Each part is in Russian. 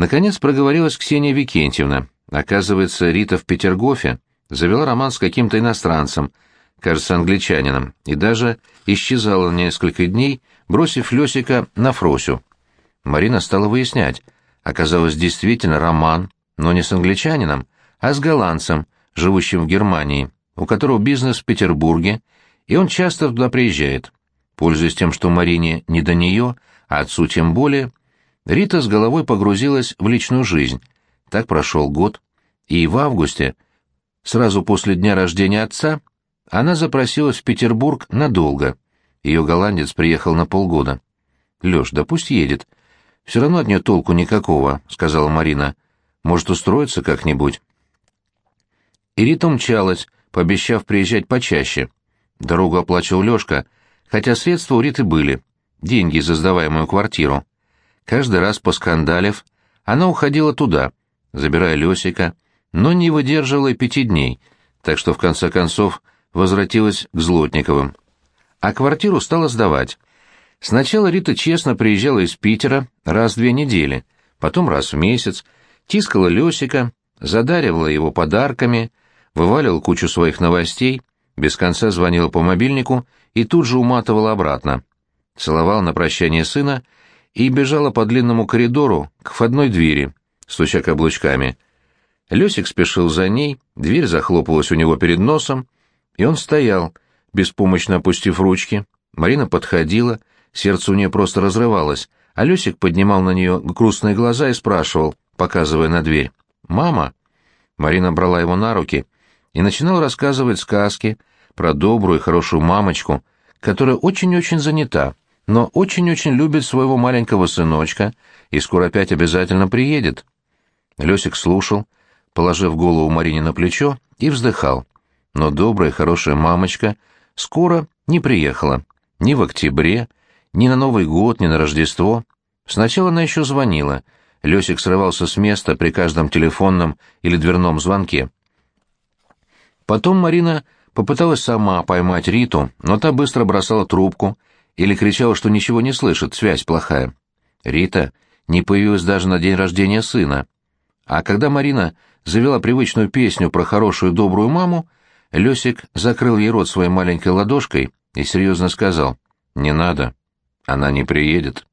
Наконец проговорилась Ксения Викентьевна. Оказывается, Рита в Петергофе завела роман с каким-то иностранцем, кажется, англичанином, и даже исчезала несколько дней, бросив Лёсика на Фросю. Марина стала выяснять. Оказалось, действительно роман, но не с англичанином, а с голландцем, живущим в Германии, у которого бизнес в Петербурге, и он часто туда приезжает. Пользуясь тем, что Марине не до нее, а отцу тем более, Рита с головой погрузилась в личную жизнь. Так прошел год, и в августе, сразу после дня рождения отца, она запросилась в Петербург надолго. Ее голландец приехал на полгода. «Леш, да пусть едет. Все равно от нее толку никакого», — сказала Марина. «Может, устроиться как-нибудь?» И Рита умчалась, пообещав приезжать почаще. Дорогу оплачивал Лешка, хотя средства у Риты были. Деньги за сдаваемую квартиру. Каждый раз поскандалив, она уходила туда, забирая Лесика, но не выдерживала и пяти дней, так что в конце концов возвратилась к Злотниковым. А квартиру стала сдавать. Сначала Рита честно приезжала из Питера раз в две недели, потом раз в месяц, тискала Лесика, задаривала его подарками, вываливала кучу своих новостей, без конца звонила по мобильнику и тут же уматывала обратно. Целовала на прощание сына и бежала по длинному коридору к входной двери, стуча каблучками. Лёсик спешил за ней, дверь захлопывалась у него перед носом, и он стоял, беспомощно опустив ручки. Марина подходила, сердце у нее просто разрывалось, а Лёсик поднимал на нее грустные глаза и спрашивал, показывая на дверь. «Мама?» Марина брала его на руки и начинала рассказывать сказки про добрую и хорошую мамочку, которая очень-очень занята, но очень-очень любит своего маленького сыночка и скоро опять обязательно приедет. Лёсик слушал, положив голову Марине на плечо, и вздыхал. Но добрая, хорошая мамочка скоро не приехала. Ни в октябре, ни на Новый год, ни на Рождество. Сначала она еще звонила. Лёсик срывался с места при каждом телефонном или дверном звонке. Потом Марина попыталась сама поймать Риту, но та быстро бросала трубку — или кричала, что ничего не слышит, связь плохая. Рита не появилась даже на день рождения сына. А когда Марина завела привычную песню про хорошую добрую маму, Лёсик закрыл ей рот своей маленькой ладошкой и серьезно сказал «Не надо, она не приедет».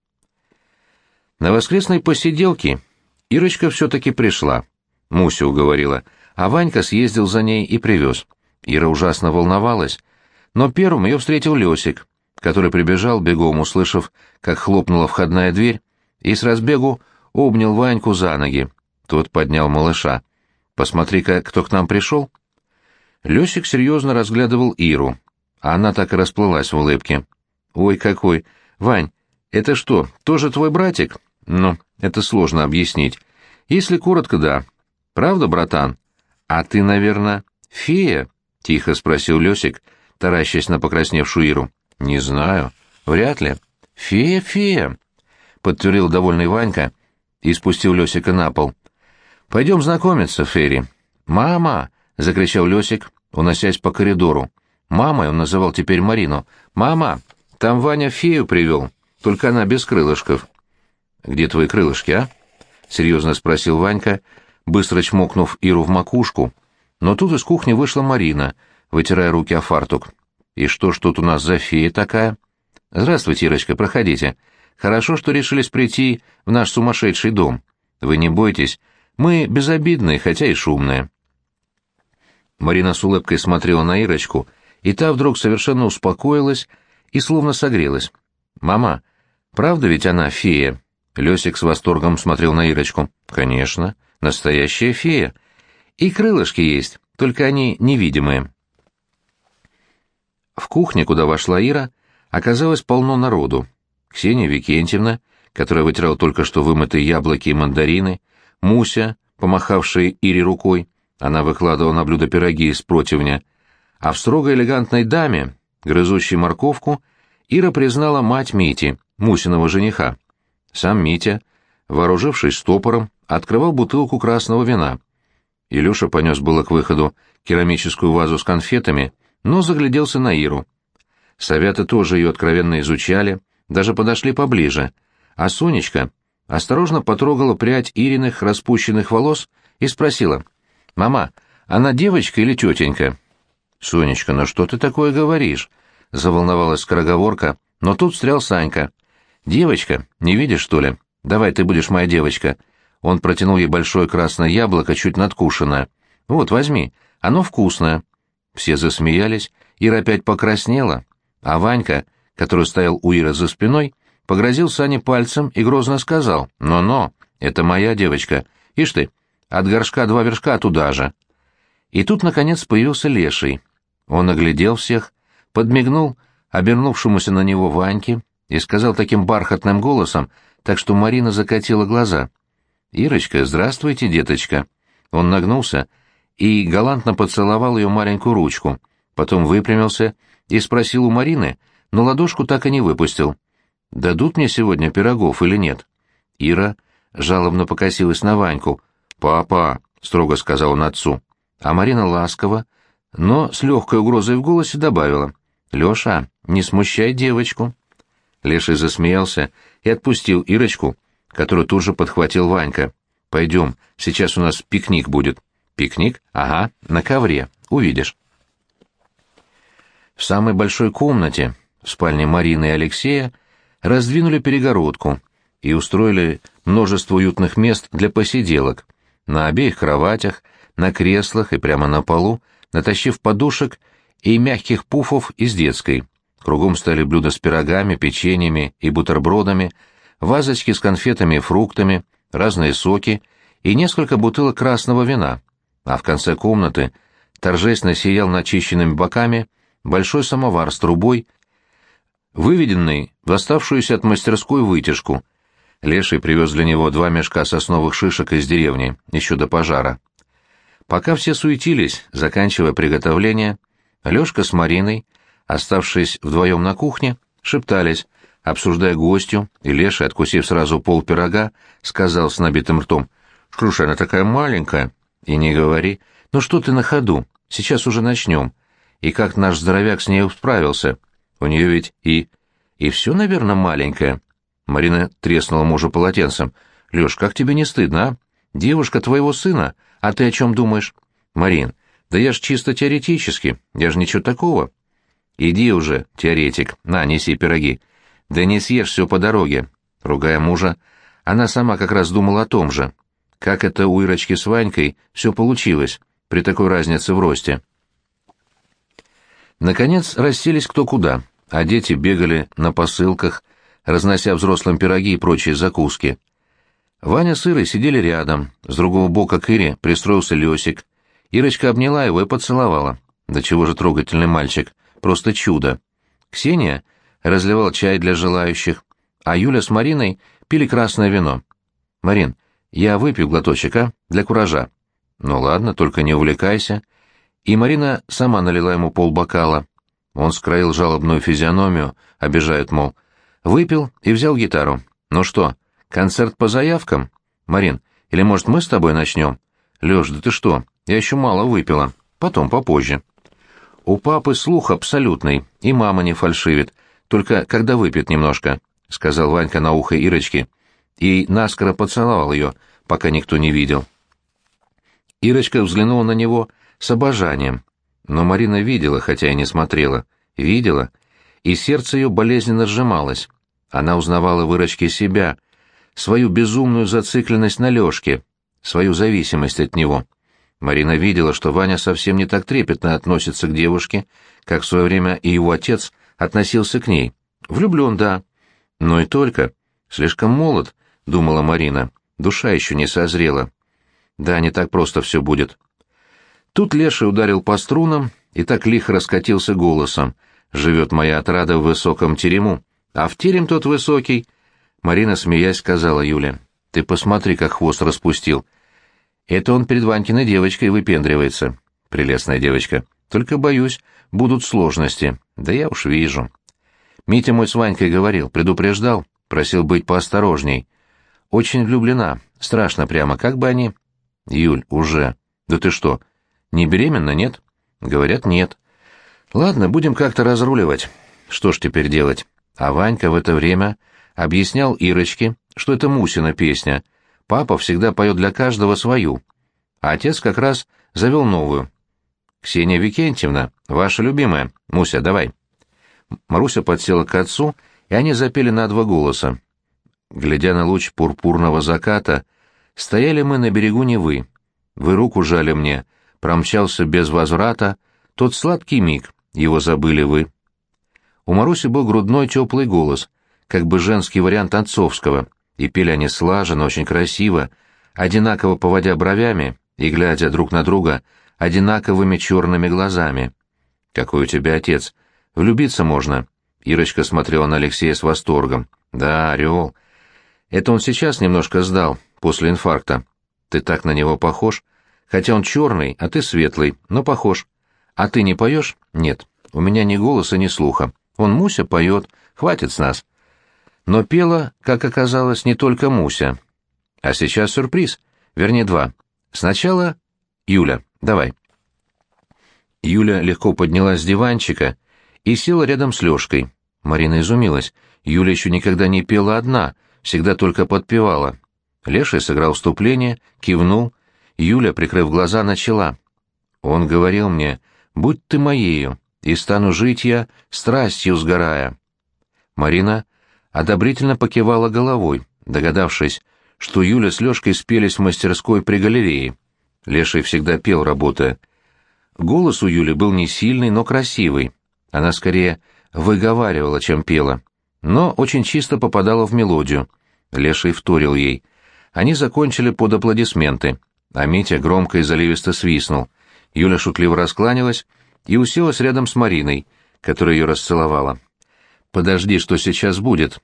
На воскресной посиделке Ирочка все-таки пришла. Муся уговорила, а Ванька съездил за ней и привез. Ира ужасно волновалась, но первым ее встретил Лёсик, который прибежал, бегом услышав, как хлопнула входная дверь, и с разбегу обнял Ваньку за ноги. Тот поднял малыша. «Посмотри-ка, кто к нам пришел». Лёсик серьезно разглядывал Иру, а она так и расплылась в улыбке. «Ой, какой! Вань, это что, тоже твой братик?» «Ну, это сложно объяснить. Если коротко, да. Правда, братан? А ты, наверное, фея?» — тихо спросил Лёсик, таращась на покрасневшую Иру. «Не знаю. Вряд ли». «Фея, фея», — подтвердил довольный Ванька и спустил Лёсика на пол. «Пойдем знакомиться, Ферри». «Мама!» — закричал Лёсик, уносясь по коридору. «Мамой» он называл теперь Марину. «Мама, там Ваня фею привел, только она без крылышков». «Где твои крылышки, а?» — серьезно спросил Ванька, быстро чмокнув Иру в макушку. Но тут из кухни вышла Марина, вытирая руки о фартук. «И что ж тут у нас за фея такая?» «Здравствуйте, Ирочка, проходите. Хорошо, что решились прийти в наш сумасшедший дом. Вы не бойтесь, мы безобидные, хотя и шумные». Марина с улыбкой смотрела на Ирочку, и та вдруг совершенно успокоилась и словно согрелась. «Мама, правда ведь она фея?» Лёсик с восторгом смотрел на Ирочку. «Конечно, настоящая фея. И крылышки есть, только они невидимые». В кухне, куда вошла Ира, оказалось полно народу. Ксения Викентьевна, которая вытирала только что вымытые яблоки и мандарины, Муся, помахавшая Ире рукой, она выкладывала на блюдо пироги из противня, а в строго элегантной даме, грызущей морковку, Ира признала мать Мити, Мусиного жениха. Сам Митя, вооружившись стопором, открывал бутылку красного вина. Илюша понес было к выходу керамическую вазу с конфетами — но загляделся на Иру. Советы тоже ее откровенно изучали, даже подошли поближе, а Сонечка осторожно потрогала прядь Ириных распущенных волос и спросила. «Мама, она девочка или тетенька?» «Сонечка, ну что ты такое говоришь?» — заволновалась скороговорка, но тут встрял Санька. «Девочка, не видишь, что ли? Давай, ты будешь моя девочка». Он протянул ей большое красное яблоко, чуть надкушенное. «Вот, возьми, оно вкусное». Все засмеялись, Ира опять покраснела, а Ванька, который стоял у Иры за спиной, погрозил Сане пальцем и грозно сказал «Но-но, это моя девочка. Ишь ты, от горшка два вершка туда же». И тут, наконец, появился Леший. Он оглядел всех, подмигнул обернувшемуся на него Ваньке и сказал таким бархатным голосом, так что Марина закатила глаза. «Ирочка, здравствуйте, деточка». Он нагнулся и галантно поцеловал ее маленькую ручку, потом выпрямился и спросил у Марины, но ладошку так и не выпустил. «Дадут мне сегодня пирогов или нет?» Ира жалобно покосилась на Ваньку. «Папа», — строго сказал он отцу. А Марина ласково, но с легкой угрозой в голосе добавила. «Леша, не смущай девочку». Леший засмеялся и отпустил Ирочку, которую тут же подхватил Ванька. «Пойдем, сейчас у нас пикник будет». «Пикник? Ага, на ковре. Увидишь». В самой большой комнате, в спальне Марины и Алексея, раздвинули перегородку и устроили множество уютных мест для посиделок. На обеих кроватях, на креслах и прямо на полу, натащив подушек и мягких пуфов из детской. Кругом стали блюда с пирогами, печеньями и бутербродами, вазочки с конфетами и фруктами, разные соки и несколько бутылок красного вина. А в конце комнаты торжественно сиял начищенными боками большой самовар с трубой, выведенный в оставшуюся от мастерской вытяжку. Леший привез для него два мешка сосновых шишек из деревни, еще до пожара. Пока все суетились, заканчивая приготовление, Лешка с Мариной, оставшись вдвоем на кухне, шептались, обсуждая гостю, и Леша, откусив сразу пол пирога, сказал с набитым ртом, «Слушай, она такая маленькая». «И не говори. Ну что ты на ходу? Сейчас уже начнем. И как наш здоровяк с ней справился? У нее ведь и... И все, наверное, маленькое». Марина треснула мужа полотенцем. «Леш, как тебе не стыдно, а? Девушка твоего сына. А ты о чем думаешь?» «Марин, да я ж чисто теоретически, я же ничего такого. Иди уже, теоретик, на, неси пироги. Да не съешь все по дороге. Ругая мужа, она сама как раз думала о том же. Как это у Ирочки с Ванькой все получилось, при такой разнице в росте. Наконец расселись кто куда, а дети бегали на посылках, разнося взрослым пироги и прочие закуски. Ваня с Ирой сидели рядом, с другого бока к Ире пристроился Лесик — Ирочка обняла его и поцеловала. Да чего же трогательный мальчик, просто чудо. Ксения разливала чай для желающих, а Юля с Мариной пили красное вино. «Марин, я выпью глоточек, а? Для куража». «Ну ладно, только не увлекайся». И Марина сама налила ему полбокала. Он скроил жалобную физиономию, обижает, мол. Выпил и взял гитару. «Ну что, концерт по заявкам? Марин, или, может, мы с тобой начнем?» «Лёш, да ты что? Я еще мало выпила. Потом, попозже. У папы слух абсолютный, и мама не фальшивит, только когда выпьет немножко, — сказал Ванька на ухо Ирочке, и наскоро поцеловал ее, пока никто не видел. Ирочка взглянула на него с обожанием, но Марина видела, хотя и не смотрела, видела, и сердце ее болезненно сжималось. Она узнавала в Ирочке себя, свою безумную зацикленность на Лешке, свою зависимость от него. Марина видела, что Ваня совсем не так трепетно относится к девушке, как в свое время и его отец относился к ней. Влюблен, да. Но и только. Слишком молод, думала Марина. Душа еще не созрела. Да, не так просто все будет. Тут Леша ударил по струнам и так лихо раскатился голосом. «Живет моя отрада в высоком терему, а в терем тот высокий...» Марина, смеясь, сказала Юля. «Ты посмотри, как хвост распустил. Это он перед Ванькиной девочкой выпендривается. Прелестная девочка. Только, боюсь, будут сложности. Да я уж вижу. Митя мой с Ванькой говорил, предупреждал, просил быть поосторожней. Очень влюблена. Страшно прямо, как бы они... Юль, уже. Да ты что, не беременна, нет? Говорят, нет. Ладно, будем как-то разруливать. Что ж теперь делать? А Ванька в это время объяснял Ирочке, что это Мусина песня. Папа всегда поет для каждого свою. А отец как раз завел новую. «Ксения Викентьевна, ваша любимая. Муся, давай». Маруся подсела к отцу, и они запели на два голоса. Глядя на луч пурпурного заката, стояли мы на берегу Невы. Вы руку жали мне, промчался без возврата, тот сладкий миг, его забыли вы. У Маруси был грудной теплый голос, как бы женский вариант отцовского, и пели они слаженно, очень красиво, одинаково поводя бровями и глядя друг на друга одинаковыми черными глазами. «Какой у тебя отец! Влюбиться можно!» Ирочка смотрела на Алексея с восторгом. «Да, орел. Это он сейчас немножко сдал, после инфаркта. Ты так на него похож. Хотя он черный, а ты светлый, но похож. А ты не поешь? Нет. У меня ни голоса, ни слуха. Он Муся поет, хватит с нас. Но пела, как оказалось, не только Муся. А сейчас сюрприз, вернее два. Сначала Юля, давай. Юля легко поднялась с диванчика и села рядом с Лёшкой. Марина изумилась. Юля еще никогда не пела одна, всегда только подпевала. Леший сыграл вступление, кивнул. Юля, прикрыв глаза, начала. Он говорил мне, будь ты моею, и стану жить я, страстью сгорая. Марина одобрительно покивала головой, догадавшись, что Юля с Лёшкой спелись в мастерской при галерее. Леший всегда пел, работая. Голос у Юли был не сильный, но красивый. Она скорее выговаривала, чем пела, но очень чисто попадала в мелодию. Леший вторил ей. Они закончили под аплодисменты, а Митя громко и заливисто свистнул. Юля шутливо раскланялась и уселась рядом с Мариной, которая ее расцеловала. «Подожди, что сейчас будет».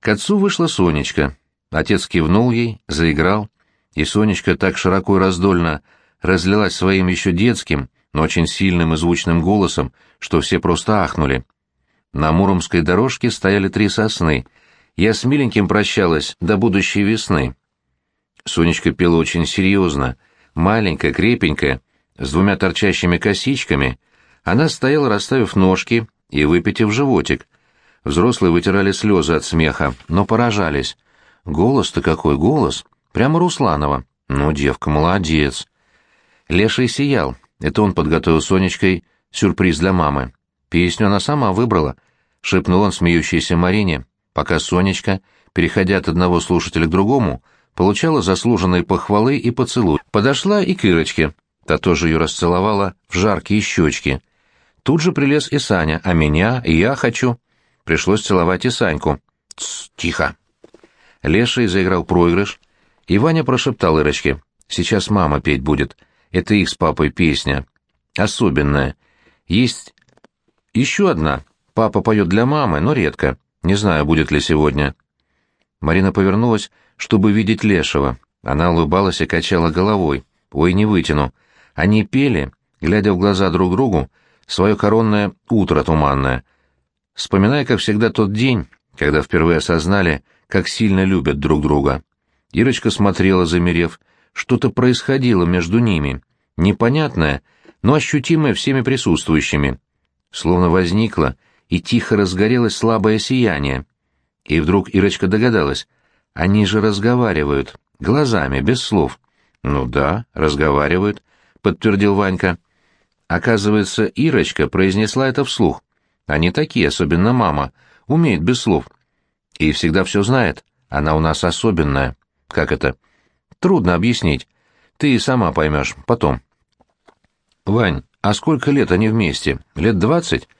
К отцу вышла Сонечка. Отец кивнул ей, заиграл, и Сонечка так широко и раздольно разлилась своим еще детским, но очень сильным и звучным голосом, что все просто ахнули. На Муромской дорожке стояли три сосны. Я с миленьким прощалась до будущей весны. Сонечка пела очень серьезно, маленькая, крепенькая, с двумя торчащими косичками, она стояла, расставив ножки и выпитив животик. Взрослые вытирали слезы от смеха, но поражались. Голос-то какой голос! Прямо Русланова. Ну, девка, молодец. Леший сиял. Это он подготовил Сонечкой сюрприз для мамы. Песню она сама выбрала, — шепнул он смеющейся Марине, пока Сонечка, переходя от одного слушателя к другому, получала заслуженные похвалы и поцелуй. Подошла и к Ирочке. Та тоже ее расцеловала в жаркие щечки. Тут же прилез и Саня, а меня, и я хочу. Пришлось целовать и Саньку. Тс, тихо. Леший заиграл проигрыш, и Ваня прошептал Ирочке. «Сейчас мама петь будет. Это их с папой песня. Особенная. Есть еще одна. Папа поет для мамы, но редко. Не знаю, будет ли сегодня». Марина повернулась, чтобы видеть Лешего. Она улыбалась и качала головой. «Ой, не вытяну. Они пели, глядя в глаза друг другу, свое коронное утро туманное, вспоминая, как всегда, тот день, когда впервые осознали, как сильно любят друг друга. Ирочка смотрела, замерев, что-то происходило между ними, непонятное, но ощутимое всеми присутствующими. Словно возникло и тихо разгорелось слабое сияние. И вдруг Ирочка догадалась, они же разговаривают, глазами, без слов. Ну да, разговаривают, — подтвердил Ванька. Оказывается, Ирочка произнесла это вслух. Они такие, особенно мама, умеет без слов. И всегда все знает. Она у нас особенная. Как это? Трудно объяснить. Ты и сама поймешь, потом. Вань, а сколько лет они вместе? Лет двадцать?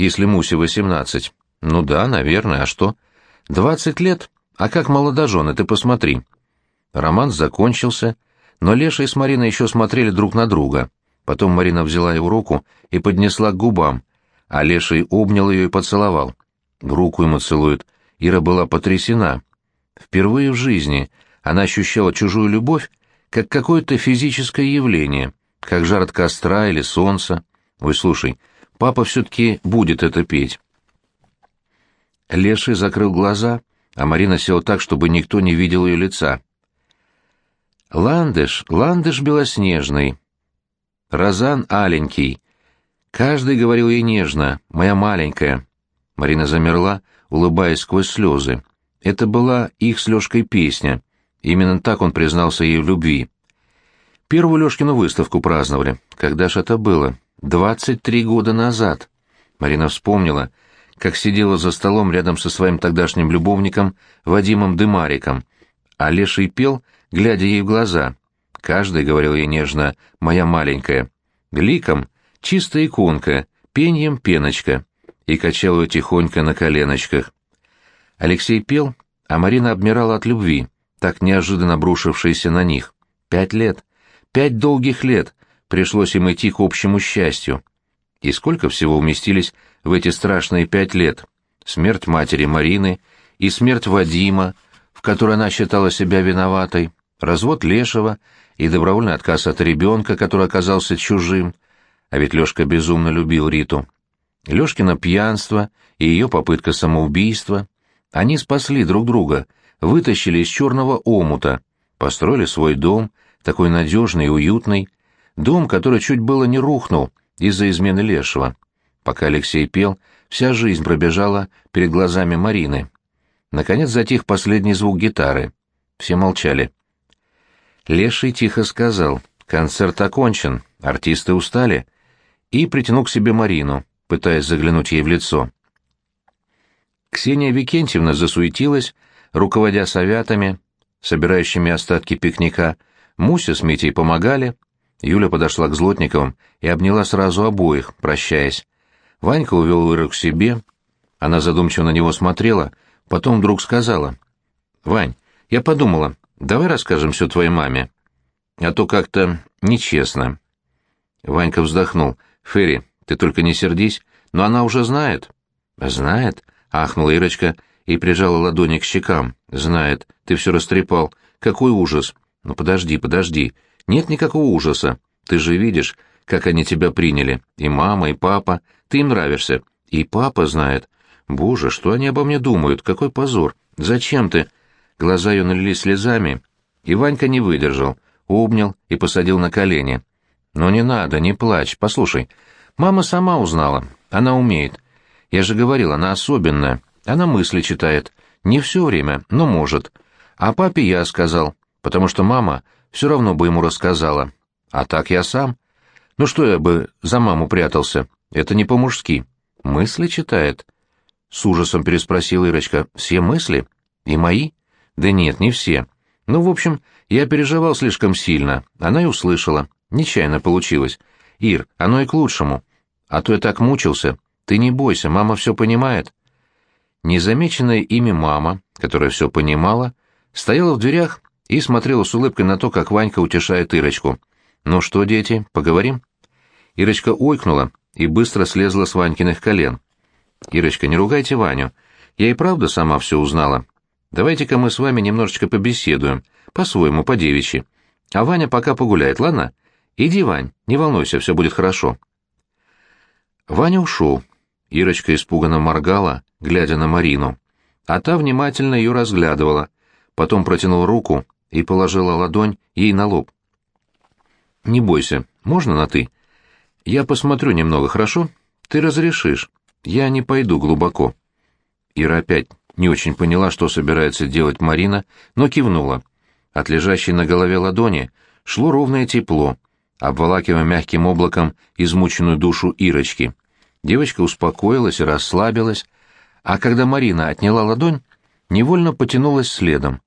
Если Мусе восемнадцать. Ну да, наверное, а что? Двадцать лет? А как молодожены, ты посмотри. Роман закончился, но Леша и с Мариной еще смотрели друг на друга. Потом Марина взяла его руку и поднесла к губам, а Леший обнял ее и поцеловал. Руку ему целует. Ира была потрясена. Впервые в жизни она ощущала чужую любовь как какое-то физическое явление, как жар от костра или солнца. Ой, слушай, папа все-таки будет это петь. Леший закрыл глаза, а Марина села так, чтобы никто не видел ее лица. Ландыш, ландыш белоснежный. Розан аленький. Каждый говорил ей нежно, моя маленькая. Марина замерла, улыбаясь сквозь слезы. Это была их с Лёшкой песня. Именно так он признался ей в любви. Первую Лёшкину выставку праздновали. Когда ж это было? Двадцать три года назад. Марина вспомнила, как сидела за столом рядом со своим тогдашним любовником Вадимом Дымариком, а Леший пел, глядя ей в глаза. Каждый, — говорил ей нежно, — моя маленькая. Ликом — чистая иконка, пеньем — пеночка. И качал ее тихонько на коленочках. Алексей пел, а Марина обмирала от любви, так неожиданно брушившейся на них. Пять лет, пять долгих лет пришлось им идти к общему счастью. И сколько всего уместились в эти страшные пять лет? Смерть матери Марины и смерть Вадима, в которой она считала себя виноватой, развод Лешего и добровольный отказ от ребенка, который оказался чужим. А ведь Лешка безумно любил Риту. Лешкино пьянство и ее попытка самоубийства — они спасли друг друга, вытащили из черного омута, построили свой дом, такой надежный и уютный, дом, который чуть было не рухнул из-за измены Лешего. Пока Алексей пел, вся жизнь пробежала перед глазами Марины. Наконец затих последний звук гитары. Все молчали. Леший тихо сказал, концерт окончен, артисты устали, и притянул к себе Марину, пытаясь заглянуть ей в лицо. Ксения Викентьевна засуетилась, руководя советами, собирающими остатки пикника. Муся с Митей помогали. Юля подошла к Злотниковым и обняла сразу обоих, прощаясь. Ванька увел Иру к себе. Она задумчиво на него смотрела, потом вдруг сказала. «Вань, я подумала, давай расскажем все твоей маме. А то как-то нечестно». Ванька вздохнул. «Ферри, ты только не сердись, но она уже знает». «Знает?» — ахнула Ирочка и прижала ладони к щекам. «Знает, ты все растрепал. Какой ужас!» «Ну подожди, подожди. Нет никакого ужаса. Ты же видишь, как они тебя приняли. И мама, и папа. Ты им нравишься. И папа знает. Боже, что они обо мне думают? Какой позор! Зачем ты?» Глаза ее налились слезами, и Ванька не выдержал, обнял и посадил на колени. «Ну не надо, не плачь. Послушай, мама сама узнала. Она умеет. Я же говорил, она особенная. Она мысли читает. Не все время, но может. А папе я сказал, потому что мама все равно бы ему рассказала. А так я сам. Ну что я бы за маму прятался? Это не по-мужски. Мысли читает? С ужасом переспросила Ирочка. Все мысли? И мои? Да нет, не все. Ну, в общем, я переживал слишком сильно. Она и услышала. Нечаянно получилось. Ир, оно и к лучшему. А то я так мучился. Ты не бойся, мама все понимает. Незамеченная ими мама, которая все понимала, стояла в дверях и смотрела с улыбкой на то, как Ванька утешает Ирочку. «Ну что, дети, поговорим?» Ирочка ойкнула и быстро слезла с Ванькиных колен. «Ирочка, не ругайте Ваню. Я и правда сама все узнала. Давайте-ка мы с вами немножечко побеседуем, по-своему, по-девичьи. А Ваня пока погуляет, ладно? Иди, Вань, не волнуйся, все будет хорошо». Ваня ушел, Ирочка испуганно моргала, глядя на Марину. А та внимательно ее разглядывала, потом протянула руку и положила ладонь ей на лоб. «Не бойся, можно на «ты»?» «Я посмотрю немного, хорошо? Ты разрешишь. Я не пойду глубоко». Ира опять не очень поняла, что собирается делать Марина, но кивнула. От лежащей на голове ладони шло ровное тепло, обволакивая мягким облаком измученную душу Ирочки. Девочка успокоилась и расслабилась, а когда Марина отняла ладонь, невольно потянулась следом.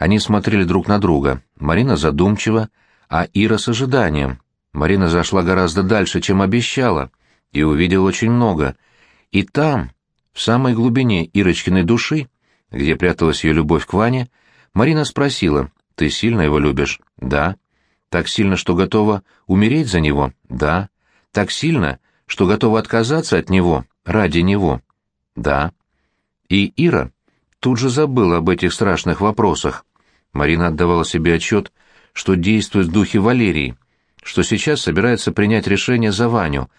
Они смотрели друг на друга, Марина задумчиво, а Ира с ожиданием. Марина зашла гораздо дальше, чем обещала, и увидела очень много. И там, в самой глубине Ирочкиной души, где пряталась ее любовь к Ване, Марина спросила, «Ты сильно его любишь?» «Да». «Так сильно, что готова умереть за него?» «Да». «Так сильно, что готова отказаться от него ради него. Да. И Ира тут же забыла об этих страшных вопросах. Марина отдавала себе отчет, что действует в духе Валерии, что сейчас собирается принять решение за Ваню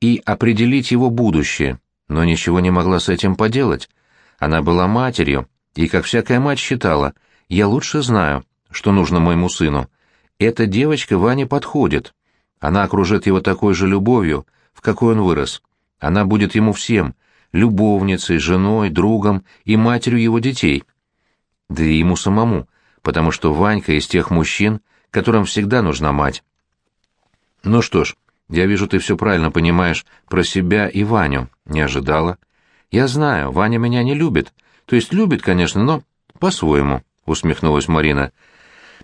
и определить его будущее, но ничего не могла с этим поделать. Она была матерью, и, как всякая мать, считала, «Я лучше знаю, что нужно моему сыну. Эта девочка Ване подходит. Она окружит его такой же любовью, в какой он вырос. Она будет ему всем, любовницей, женой, другом и матерью его детей. Да и ему самому, потому что Ванька из тех мужчин, которым всегда нужна мать. Ну что ж, я вижу, ты все правильно понимаешь про себя и Ваню. Не ожидала. Я знаю, Ваня меня не любит. То есть любит, конечно, но по-своему, усмехнулась Марина.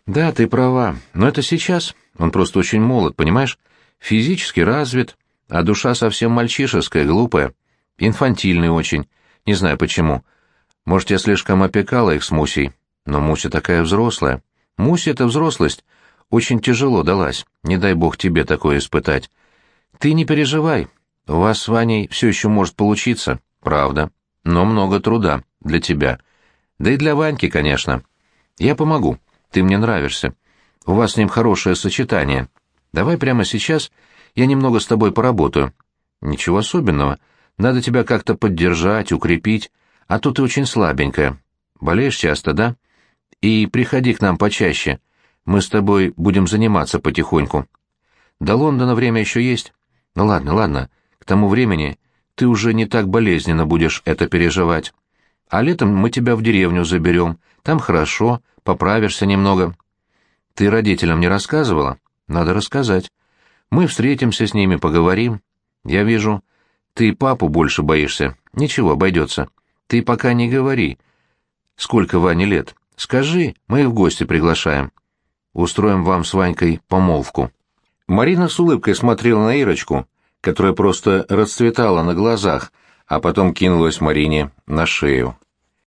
Да, ты права, но это сейчас. Он просто очень молод, понимаешь? Физически развит, а душа совсем мальчишеская, глупая. Инфантильный очень. Не знаю почему. Может, я слишком опекала их с Мусей. Но Муся такая взрослая. Мусе эта взрослость очень тяжело далась. Не дай бог тебе такое испытать. Ты не переживай. У вас с Ваней все еще может получиться. Правда. Но много труда. Для тебя. Да и для Ваньки, конечно. Я помогу. Ты мне нравишься. У вас с ним хорошее сочетание. Давай прямо сейчас я немного с тобой поработаю. Ничего особенного. Надо тебя как-то поддержать, укрепить, а то ты очень слабенькая. Болеешь часто, да? И приходи к нам почаще. Мы с тобой будем заниматься потихоньку. До Лондона время еще есть. Ну ладно, ладно. К тому времени ты уже не так болезненно будешь это переживать. А летом мы тебя в деревню заберем. Там хорошо, поправишься немного. Ты родителям не рассказывала? Надо рассказать. Мы встретимся с ними, поговорим. Я вижу, ты папу больше боишься. Ничего, обойдется. Ты пока не говори. Сколько Ване лет? Скажи, мы в гости приглашаем. Устроим вам с Ванькой помолвку. Марина с улыбкой смотрела на Ирочку, которая просто расцветала на глазах, а потом кинулась Марине на шею.